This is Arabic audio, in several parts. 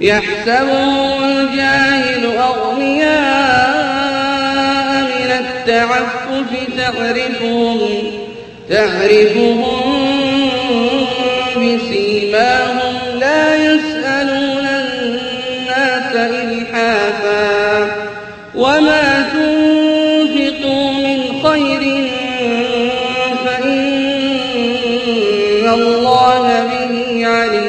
يحسبهم الجاهل أغنياء من التعفف تعرفهم تعرفهم بسيماهم. لا يسألون الناس إلحافا. وما تنفقوا من خير فإن الله به عليم.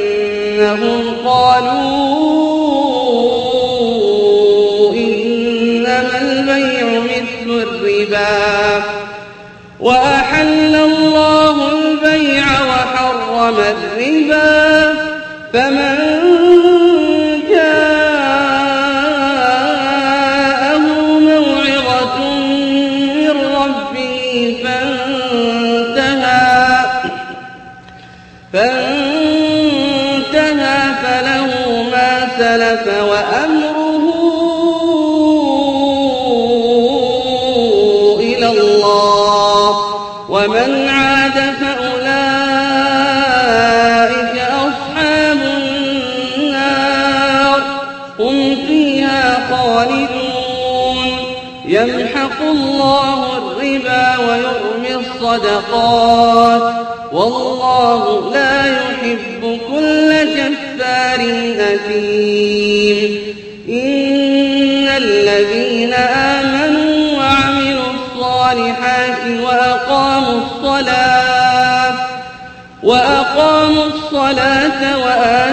بأنهم قالوا وأمره إلى الله. ومن عاد فأولئك أصحاب النار. هم فيها خالدون. يمحق الله الربا ويرمي الصدقات. والله لا يحب كل كفار أثيم.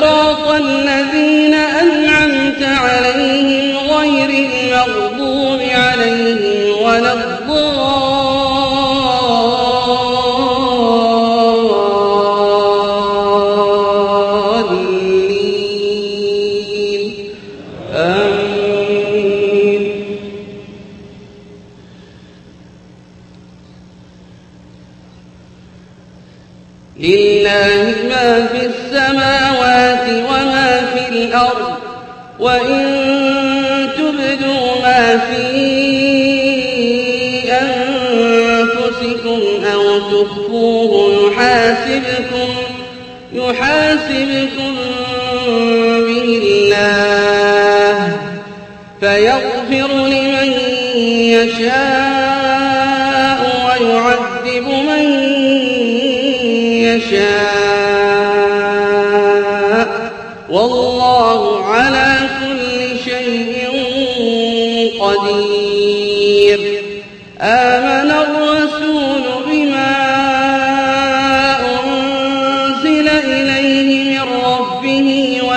صراط الذين الأرض وإن تبدوا ما في أنفسكم أو تخفوه يحاسبكم يحاسبكم به الله فيغفر لمن يشاء ويعذب من يشاء والله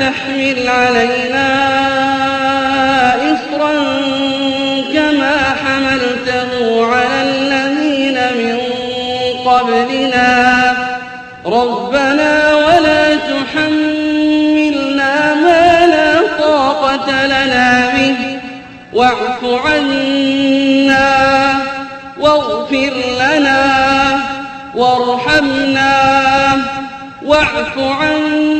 تحمل علينا إصرا كما حملته على الذين من قبلنا. ربنا ولا تحملنا ما لا طاقة لنا به. واعف عنا واغفر لنا وارحمنا. واعف عنا